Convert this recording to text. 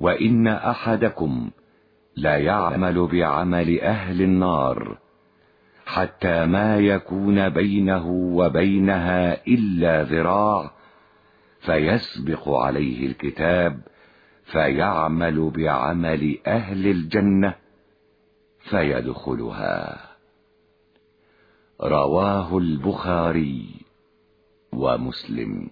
وإن أحدكم لا يعمل بعمل أهل النار حتى ما يكون بينه وبينها إلا ذراع فيسبق عليه الكتاب فيعمل بعمل أهل الجنة فيدخلها. رواه البخاري ومسلم.